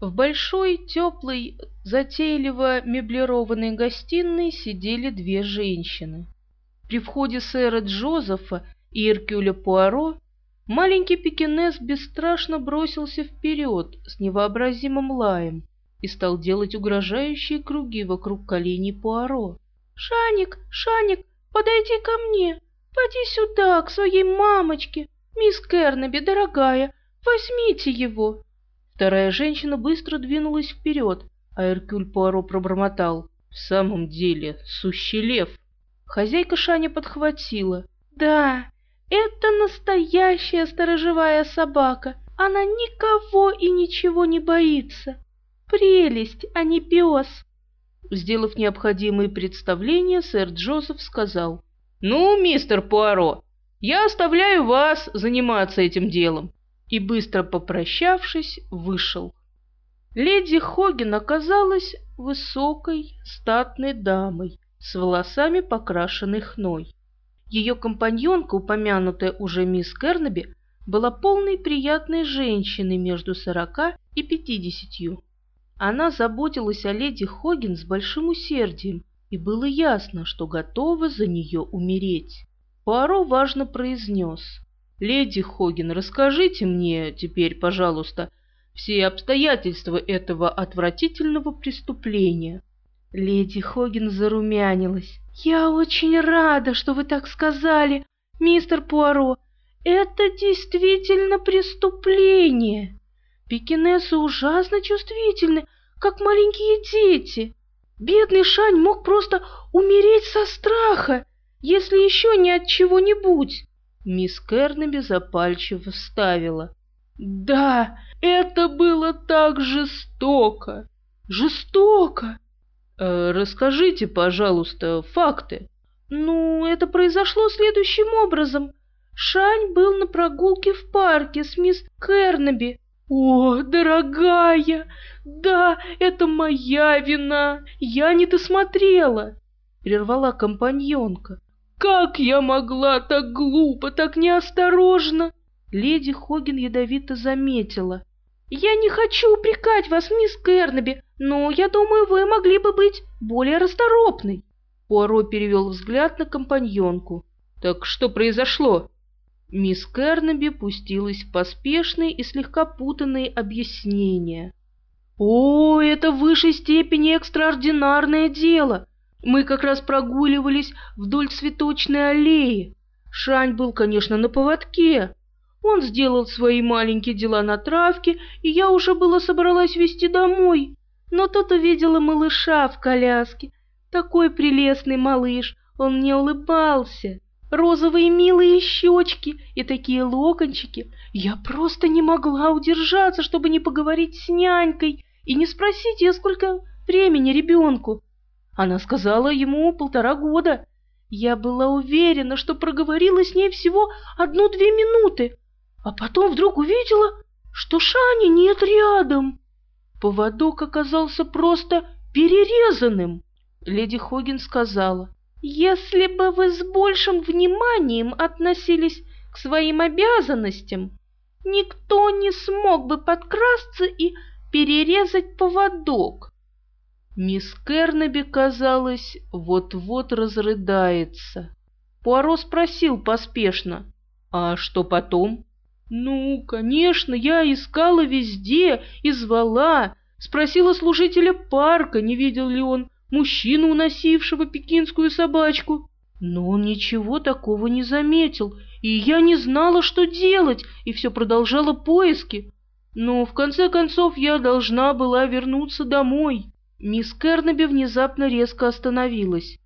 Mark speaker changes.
Speaker 1: В большой, теплой, затейливо меблированной гостиной сидели две женщины. При входе сэра Джозефа и Эркюля Пуаро маленький пекинес бесстрашно бросился вперед с невообразимым лаем и стал делать угрожающие круги вокруг коленей Пуаро. «Шаник, Шаник, подойди ко мне, поди сюда, к своей мамочке, мисс Кернеби, дорогая, возьмите его!» Вторая женщина быстро двинулась вперед, а Эркюль Пуаро пробормотал. «В самом деле, сущий лев!» Хозяйка Шаня подхватила. «Да, это настоящая сторожевая собака. Она никого и ничего не боится. Прелесть, а не пес!» Сделав необходимые представления, сэр Джозеф сказал. «Ну, мистер Пуаро, я оставляю вас заниматься этим делом и, быстро попрощавшись, вышел. Леди Хоген оказалась высокой, статной дамой с волосами, покрашенной хной. Ее компаньонка, упомянутая уже мисс Кернеби, была полной приятной женщиной между сорока и пятидесятью. Она заботилась о леди Хоген с большим усердием, и было ясно, что готова за нее умереть. Пуаро важно произнес «Леди Хоген, расскажите мне теперь, пожалуйста, все обстоятельства этого отвратительного преступления». Леди Хоген зарумянилась. «Я очень рада, что вы так сказали, мистер Пуаро. Это действительно преступление. Пекинесы ужасно чувствительны, как маленькие дети. Бедный Шань мог просто умереть со страха, если еще не от чего-нибудь. Мисс Кернеби запальчиво вставила. «Да, это было так жестоко! Жестоко!» э, «Расскажите, пожалуйста, факты». «Ну, это произошло следующим образом. Шань был на прогулке в парке с мисс Кернеби. О, дорогая, да, это моя вина, я не досмотрела!» Прервала компаньонка. Как я могла так глупо, так неосторожно? Леди Хоген ядовито заметила. Я не хочу упрекать вас, мисс Кернеби, но я думаю, вы могли бы быть более расторопной. Пуаро перевел взгляд на компаньонку. Так что произошло? Мисс Кернеби пустилась в поспешные и слегка путанные объяснения. «О, это в высшей степени экстраординарное дело. Мы как раз прогуливались вдоль цветочной аллеи. Шань был, конечно, на поводке. Он сделал свои маленькие дела на травке, и я уже было собралась везти домой. Но тут увидела малыша в коляске. Такой прелестный малыш, он мне улыбался. Розовые милые щечки и такие локончики. Я просто не могла удержаться, чтобы не поговорить с нянькой и не спросить ее, сколько времени ребенку. Она сказала ему полтора года. Я была уверена, что проговорила с ней всего одну-две минуты, а потом вдруг увидела, что Шани нет рядом. Поводок оказался просто перерезанным. Леди Хоген сказала, «Если бы вы с большим вниманием относились к своим обязанностям, никто не смог бы подкрасться и перерезать поводок. Мисс Кернеби, казалось, вот-вот разрыдается. Пуаро спросил поспешно, «А что потом?» «Ну, конечно, я искала везде и звала, спросила служителя парка, не видел ли он мужчину, уносившего пекинскую собачку. Но он ничего такого не заметил, и я не знала, что делать, и все продолжала поиски. Но в конце концов я должна была вернуться домой». Мисс Кернеби внезапно резко остановилась.